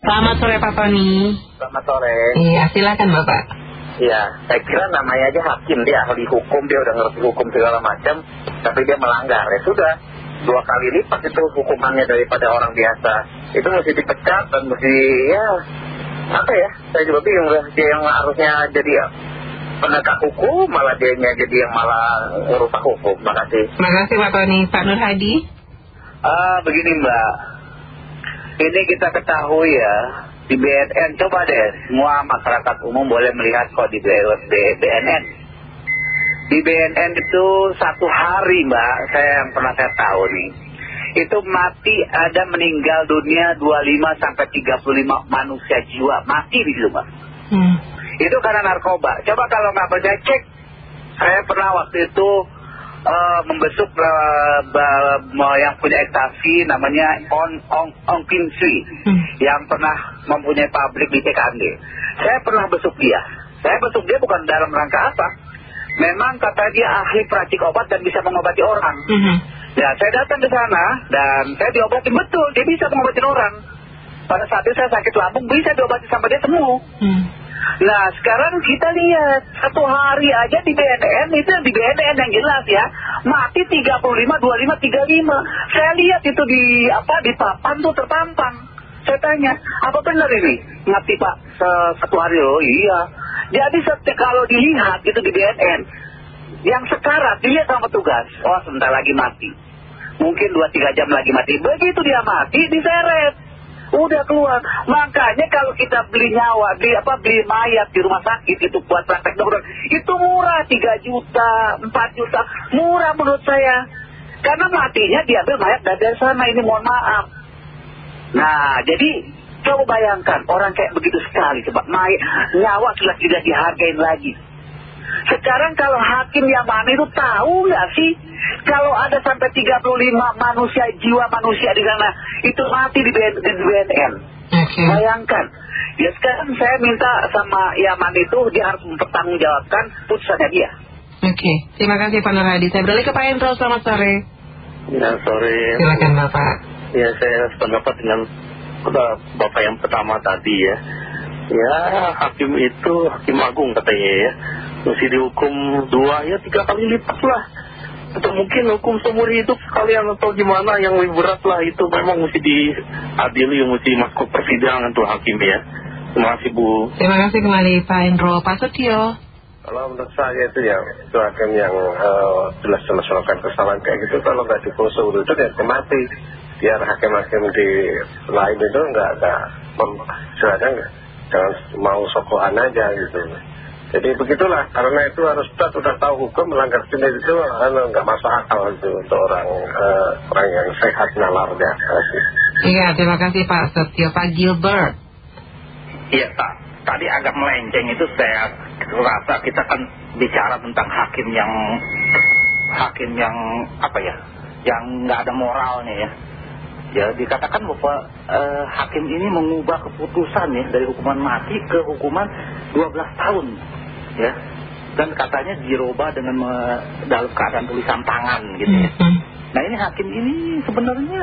Selamat sore Pak Tony. Selamat sore. Iya, silakan Bapak. Iya, saya kira namanya aja hakim, dia ahli hukum, dia udah ngerti hukum segala macam, tapi dia melanggar. Ya sudah, dua kali lipat itu hukumannya daripada orang biasa. Itu mesti dipecat dan mesti, ya, apa ya, saya juga bingung lah, dia yang harusnya jadi penegak hukum, malah dia jadi yang malah ngerusak hukum. Makasih. Makasih Pak Tony. Pak Nur Hadi. Ah, begini Mbak. Ini kita ketahui ya, di BNN coba deh semua masyarakat umum boleh melihat kok di BNN. Di BNN itu satu hari Mbak, saya yang pernah saya tahu nih. Itu mati ada meninggal dunia 25 sampai 35 manusia jiwa mati di situ Mbak. Hmm. Itu karena narkoba. Coba kalau nggak percaya cek. Saya pernah waktu itu uh, membesuk uh, yang punya ekstasi namanya On On On Kim Sui Hmm. yang pernah mempunyai pabrik di TKD. Saya pernah besuk dia. Saya besuk dia bukan dalam rangka apa. Memang kata dia ahli peracik obat dan bisa mengobati orang. Mhm. Ya, saya datang ke sana dan saya diobatin betul. Dia bisa mengobatin orang. Pada saat itu saya sakit lambung bisa diobati sama dia sembuh. Hmm. Nah sekarang kita lihat satu hari aja di BNN itu di BNN yang jelas ya mati 35, 25, 35. Saya lihat itu di apa di papan tuh terpampang. Saya tanya apa benar ini mati pak se- satu hari oh iya. Jadi setiap kalau dilihat itu di BNN yang sekarang dilihat sama petugas oh sebentar lagi mati. Mungkin 2-3 jam lagi mati. Begitu dia mati diseret udah keluar. Makanya kalau kita beli nyawa, beli apa beli mayat di rumah sakit itu buat praktek dokter, itu murah 3 juta, 4 juta, murah menurut saya. Karena matinya diambil mayat dari sana, ini mohon maaf. Nah, jadi coba bayangkan orang kayak begitu sekali, coba mayat, nyawa sudah tidak dihargain lagi. Sekarang kalau hakim yang mana itu tahu nggak sih kalau ada sampai 35 manusia jiwa manusia di sana itu mati di, BN, di BNN. Oke. Bayangkan. Ya sekarang saya minta sama Yaman itu dia harus mempertanggungjawabkan putusannya dia. Oke. Terima kasih Pak Nur Hadi. Saya beralih ke Pak Hendro. Selamat sore. Ya, sore. Silakan Bapak. Ya, saya sependapat dengan Bapak yang pertama tadi ya. Ya, hakim itu hakim agung katanya ya. Mesti dihukum dua, ya tiga kali lipat lah. Atau mungkin hukum seumur hidup sekalian atau gimana yang lebih berat lah itu memang mesti diadili, mesti masuk persidangan tuh hakim ya. Terima kasih Bu. Terima kasih kembali Pak Hendro. Pak Setio. Kalau menurut saya itu ya, itu hakim yang eh, jelas-jelas melakukan kesalahan kayak gitu, kalau nggak dihukum seumur itu dia mati. Biar hakim-hakim di lain itu nggak ada, nggak, jangan mau sokokan aja gitu. Jadi begitulah, karena itu harus kita sudah tahu hukum melanggar sendiri itu nggak masuk akal itu untuk orang eh, orang yang sehat nalarnya. Iya, terima kasih Pak Setio. Pak Gilbert. Iya Pak, tadi agak melenceng itu saya rasa kita kan bicara tentang hakim yang hakim yang apa ya, yang nggak ada moralnya ya. Ya dikatakan bahwa eh, hakim ini mengubah keputusan ya dari hukuman mati ke hukuman 12 tahun ya. Dan katanya dirubah dengan me- dalam keadaan tulisan tangan gitu ya. Hmm. Nah ini hakim ini sebenarnya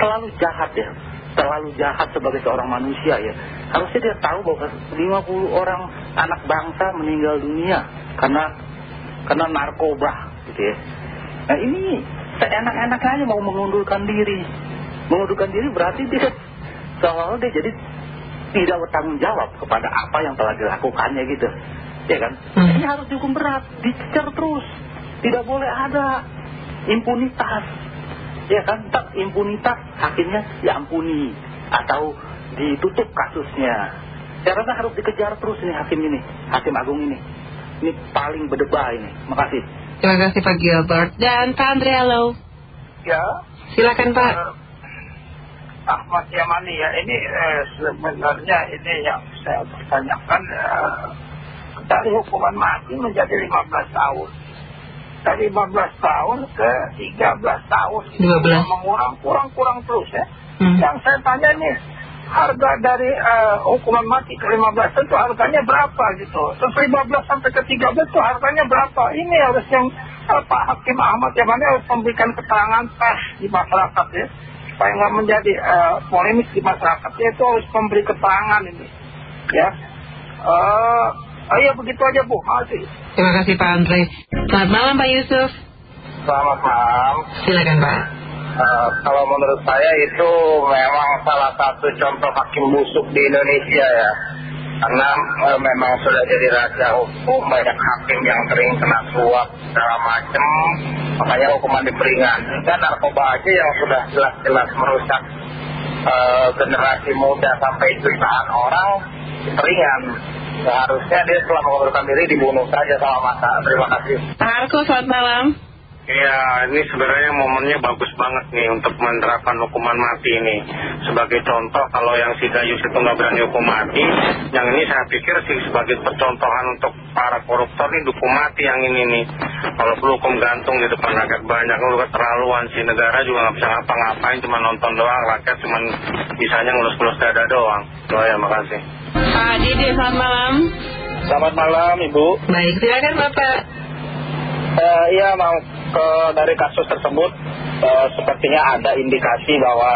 terlalu jahat ya Terlalu jahat sebagai seorang manusia ya Harusnya dia tahu bahwa 50 orang anak bangsa meninggal dunia Karena karena narkoba gitu ya Nah ini seenak-enaknya aja mau mengundurkan diri Mengundurkan diri berarti dia Seolah-olah dia jadi tidak bertanggung jawab kepada apa yang telah dilakukannya gitu Ya kan? Hmm. Ini harus dihukum berat Dicecar terus. Tidak boleh ada impunitas. Ya kan? Tak impunitas hakimnya diampuni. Atau ditutup kasusnya. Saya rasa harus dikejar terus ini hakim ini hakim agung ini. Ini paling berdebar ini. Makasih Terima kasih Pak Gilbert. Dan Pak Andrialo. Ya, Silakan Pak. eh, Ahmad Yamani ya, ini eh, sebenarnya ini yang saya pertanyakan eh, dari hukuman mati menjadi 15 tahun. Dari 15 tahun ke 13 tahun. 12. Mengurang, kurang, kurang terus ya. Hmm. Yang saya tanya nih, harga dari eh, hukuman mati ke 15 itu harganya berapa gitu. Terus 15 sampai ke 13 itu harganya berapa. Ini harus yang eh, Pak Hakim Ahmad Yamani harus memberikan keterangan pers di masyarakat ya. supaya nggak menjadi eh, polemik di masyarakat dia itu harus memberi keterangan ini ya oh iya begitu aja Bu makasih Terima kasih Pak Andre. Selamat malam Pak Yusuf. Selamat malam. Silakan Pak. Eh, kalau menurut saya itu memang salah satu contoh hakim busuk di Indonesia ya. Karena eh, memang sudah jadi raja hukum, banyak hakim yang sering kena suap segala macam, makanya hukuman diperingan. Dan narkoba aja yang sudah jelas-jelas merusak eh, generasi muda sampai jutaan orang diperingan. Seharusnya dia setelah mengundurkan diri dibunuh saja sama masa. Terima kasih. Pak selamat malam. Ya, ini sebenarnya momennya bagus banget nih untuk menerapkan hukuman mati ini. Sebagai contoh, kalau yang si Gayus itu nggak berani hukum mati, yang ini saya pikir sih sebagai percontohan untuk para koruptor ini hukum mati yang ini nih. Kalau perlu hukum gantung di depan rakyat banyak, lu keterlaluan si negara juga nggak bisa ngapa-ngapain, cuma nonton doang, rakyat cuma bisanya ngulus-ngulus dada doang. Doa ya, makasih. Pak Didi selamat malam. Selamat malam Ibu. Baik, silakan Bapak. Eh, iya mau ke dari kasus tersebut eh, sepertinya ada indikasi bahwa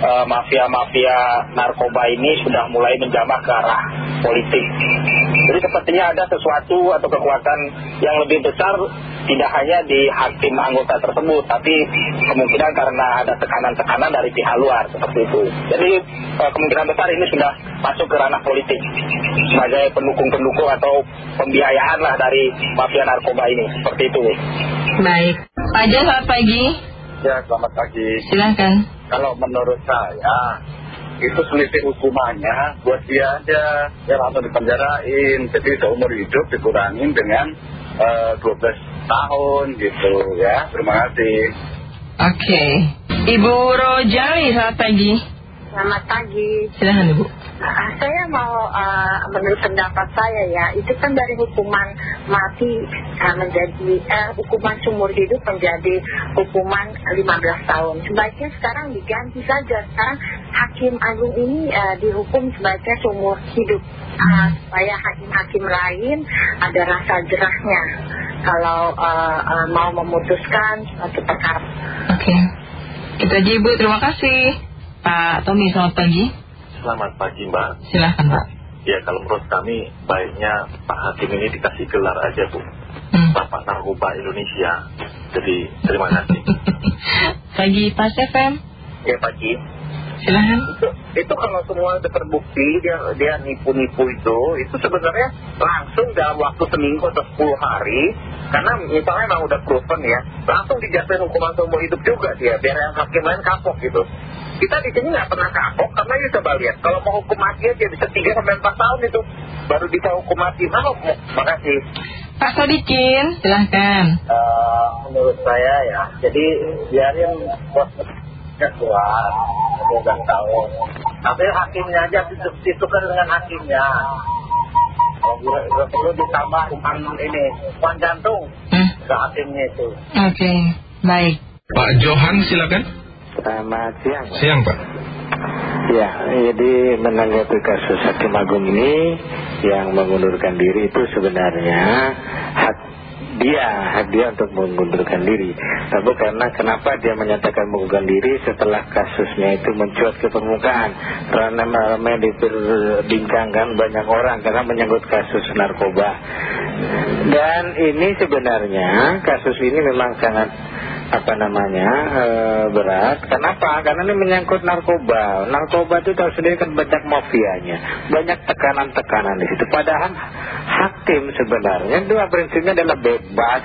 eh, mafia-mafia narkoba ini sudah mulai menjamah ke arah politik. Jadi sepertinya ada sesuatu atau kekuatan yang lebih besar tidak hanya di hakim anggota tersebut, tapi kemungkinan karena ada tekanan-tekanan dari pihak luar seperti itu. Jadi eh, kemungkinan besar ini sudah masuk ke ranah politik sebagai pendukung-pendukung atau pembiayaan lah dari mafia narkoba ini seperti itu. Baik. Pak Jo selamat pagi. Ya selamat pagi. Silakan. Kalau menurut saya itu selisih hukumannya buat dia aja ya langsung dipenjarain jadi seumur hidup dikurangin dengan eh, 12 tahun gitu ya terima kasih Oke. Ibu Rojali selamat pagi. Selamat pagi. Silakan Ibu. Ah, saya mau ah, menurut pendapat saya ya, itu kan dari hukuman mati ah, menjadi eh, hukuman seumur hidup menjadi hukuman 15 tahun. Sebaiknya sekarang diganti saja. Sekarang hakim agung ini eh, dihukum sebaiknya seumur hidup Ah, supaya hakim-hakim lain ada rasa jerahnya kalau ah, ah, mau memutuskan suatu perkara. Oke. Itu aja Ibu, terima kasih. Pak Tommy selamat pagi. Selamat pagi Mbak. Silahkan Pak. Ya kalau menurut kami baiknya Pak Hakim ini dikasih gelar aja Bu. Hmm. Bapak Narkoba Indonesia. Jadi terima kasih. Pagi Pak FM. ya pagi Silahkan. Itu, itu kalau semua terbukti dia dia nipu-nipu itu itu sebenarnya langsung dalam waktu seminggu atau 10 hari karena misalnya memang udah proven ya langsung dijatuhin hukuman seumur hidup juga dia biar yang hakim lain kapok gitu. Kita di sini nggak pernah kapok karena ya coba lihat kalau mau hukum mati dia bisa 3 sampai 4 tahun itu baru bisa hukum mati. Mau makasih. Pak Sodikin, silahkan. Eh, menurut saya ya jadi biarin bosnya keluar 12 tahun tapi hakimnya aja ditukar dengan hakimnya oh, nggak perlu ditambah hukuman ini hukuman jantung Hmm. ke hakimnya itu Oke, baik. Pak Johan silakan. Selamat siang Pak. Siang Pak. Ya, jadi menanggapi kasus Hakim Agung ini yang mengundurkan diri itu sebenarnya hak dia, dia untuk mengundurkan diri. Tapi karena kenapa dia menyatakan mengundurkan diri setelah kasusnya itu mencuat ke permukaan, karena ramai diperbincangkan banyak orang karena menyangkut kasus narkoba. Dan ini sebenarnya kasus ini memang sangat apa namanya eh, berat. Kenapa? Karena ini menyangkut narkoba. Narkoba itu tahu sendiri kan banyak mafianya, banyak tekanan-tekanan di situ. Padahal hakim sebenarnya dua prinsipnya adalah bebas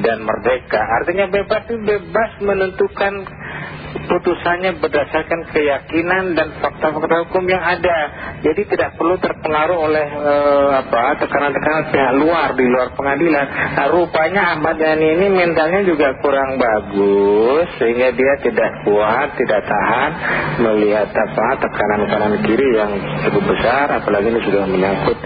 dan merdeka. Artinya bebas itu bebas menentukan putusannya berdasarkan keyakinan dan fakta-fakta hukum yang ada. Jadi tidak perlu terpengaruh oleh eh, apa tekanan-tekanan pihak luar di luar pengadilan. Nah, rupanya Ahmad Yani ini mentalnya juga kurang bagus sehingga dia tidak kuat, tidak tahan melihat apa tekanan-tekanan kiri yang cukup besar, apalagi ini sudah menyangkut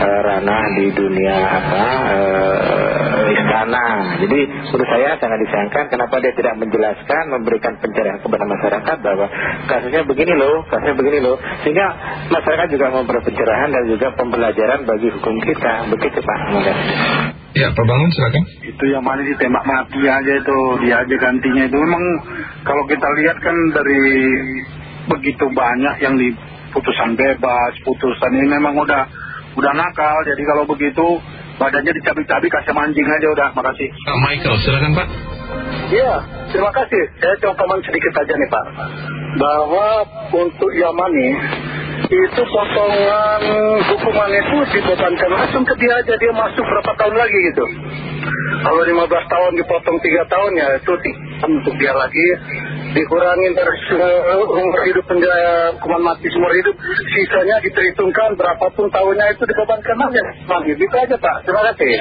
eh, ranah di dunia apa eh, istana. Jadi menurut saya sangat disayangkan kenapa dia tidak menjelaskan, memberikan pencerahan kepada masyarakat bahwa kasusnya begini loh, kasusnya begini loh, sehingga masyarakat juga memperoleh pencerahan dan juga pembelajaran bagi hukum kita. Begitu Pak. Ya, Pak Bangun silakan. Itu yang mana ditembak mati aja itu, dia aja gantinya itu. Memang kalau kita lihat kan dari begitu banyak yang di putusan bebas, putusan ini memang udah udah nakal. Jadi kalau begitu badannya dicabik-cabik kasih mancing aja udah. Makasih. Pak Michael, silakan Pak. Iya, terima kasih. Saya coba sedikit aja nih Pak. Bahwa untuk Yamani itu potongan hukuman itu dibebankan langsung ke dia aja dia masuk berapa tahun lagi gitu. Kalau 15 tahun dipotong 3 tahun ya itu untuk dia lagi dikurangin dari umur hidup penjara hukuman mati seumur hidup sisanya diperhitungkan berapapun tahunnya itu dibebankan aja. Nah, gitu aja Pak. Terima kasih.